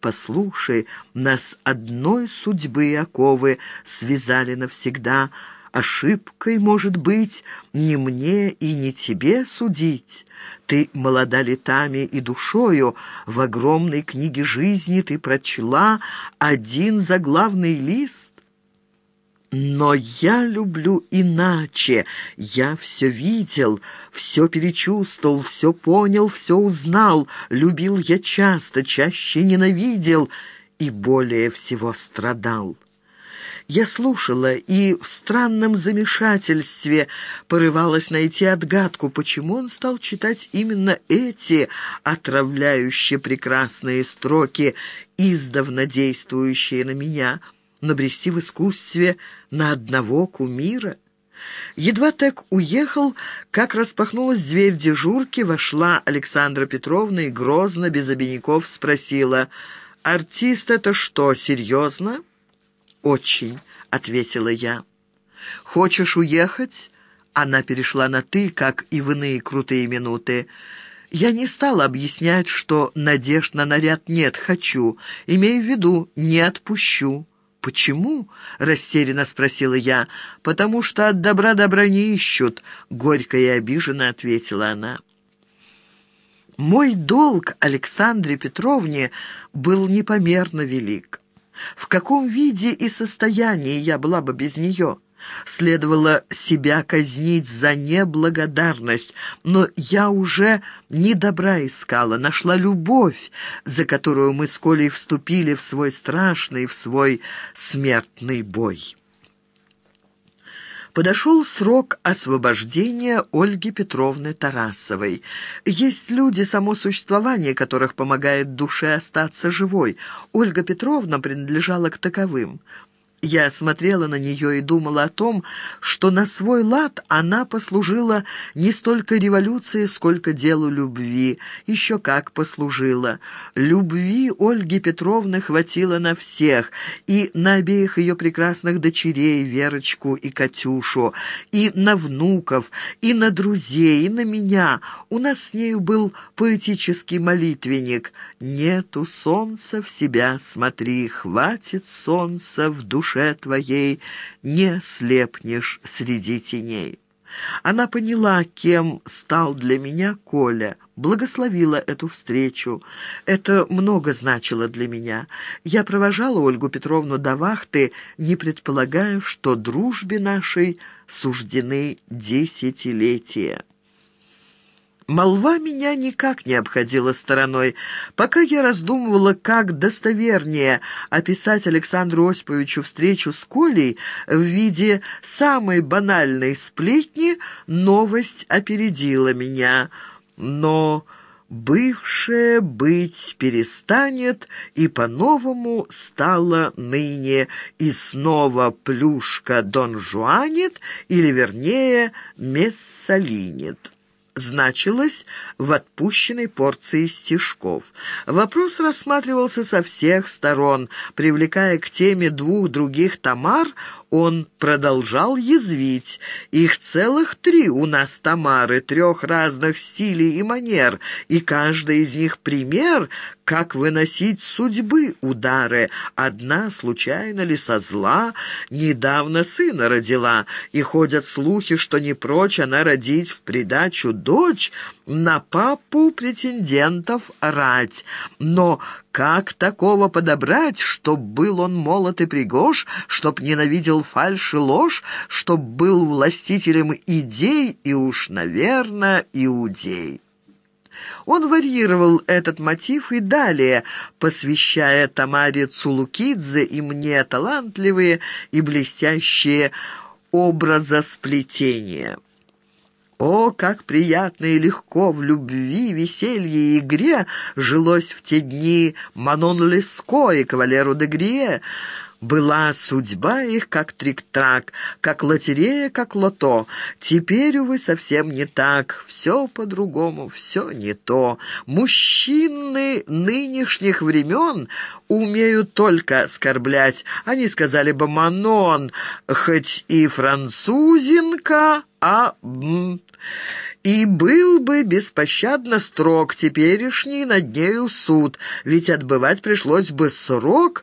Послушай, нас одной судьбы оковы связали навсегда. Ошибкой, может быть, не мне и не тебе судить. Ты молода летами и душою, в огромной книге жизни ты прочла один заглавный лист. Но я люблю иначе. Я все видел, все перечувствовал, все понял, все узнал. Любил я часто, чаще ненавидел и более всего страдал. Я слушала и в странном замешательстве порывалась найти отгадку, почему он стал читать именно эти отравляющие прекрасные строки, издавна действующие на меня, набрести в искусстве на одного кумира. Едва так уехал, как распахнулась дверь дежурки, вошла Александра Петровна и грозно, без обиняков, спросила, «Артист это что, серьезно?» «Очень», — ответила я. «Хочешь уехать?» Она перешла на «ты», как и в иные крутые минуты. Я не стала объяснять, что надежд на наряд нет, хочу. Имею в виду, не отпущу. «Почему?» — растерянно спросила я. «Потому что от добра добра не ищут», — горько и обиженно ответила она. Мой долг Александре Петровне был непомерно велик. В каком виде и состоянии я была бы без нее? Следовало себя казнить за неблагодарность, но я уже не добра искала, нашла любовь, за которую мы с Колей вступили в свой страшный, в свой смертный бой. Подошел срок освобождения Ольги Петровны Тарасовой. Есть люди, само существование которых помогает душе остаться живой. Ольга Петровна принадлежала к таковым. Я смотрела на нее и думала о том, что на свой лад она послужила не столько революции, сколько делу любви. Еще как послужила. Любви Ольги Петровны хватило на всех, и на обеих ее прекрасных дочерей, Верочку и Катюшу, и на внуков, и на друзей, и на меня. У нас с нею был поэтический молитвенник. «Нету солнца в себя, смотри, хватит солнца в душе» душе твоей не слепнешь среди теней». Она поняла, кем стал для меня Коля, благословила эту встречу. Это много значило для меня. Я провожала Ольгу Петровну до вахты, не предполагая, что дружбе нашей суждены десятилетия. Молва меня никак не обходила стороной. Пока я раздумывала, как достовернее описать Александру Осиповичу встречу с Колей в виде самой банальной сплетни, новость опередила меня. Но бывшее быть перестанет, и по-новому стало ныне, и снова плюшка Дон Жуанит, или, вернее, мессалинит значилось в отпущенной порции стишков. Вопрос рассматривался со всех сторон. Привлекая к теме двух других Тамар, он продолжал язвить. Их целых три у нас Тамары, трех разных стилей и манер, и каждая из них пример, как выносить судьбы удары. Одна, случайно ли со зла, недавно сына родила, и ходят слухи, что не прочь она родить в придачу дочь, на папу претендентов рать. Но как такого подобрать, чтоб был он молод и пригож, чтоб ненавидел фальшь и ложь, чтоб был властителем идей и уж, наверное, иудей? Он варьировал этот мотив и далее, посвящая Тамаре Цулукидзе и мне талантливые и блестящие образосплетения. О, как приятно и легко в любви, веселье и игре жилось в те дни Манон Леско и кавалеру де Грие, была судьба их как трик-трак, как лотерея, как лото. Теперь, увы, совсем не так. Все по-другому, все не то. Мужчины нынешних времен умеют только оскорблять. Они сказали бы «манон», хоть и французинка, а. И был бы беспощадно строг теперешний над нею суд, ведь отбывать пришлось бы срок,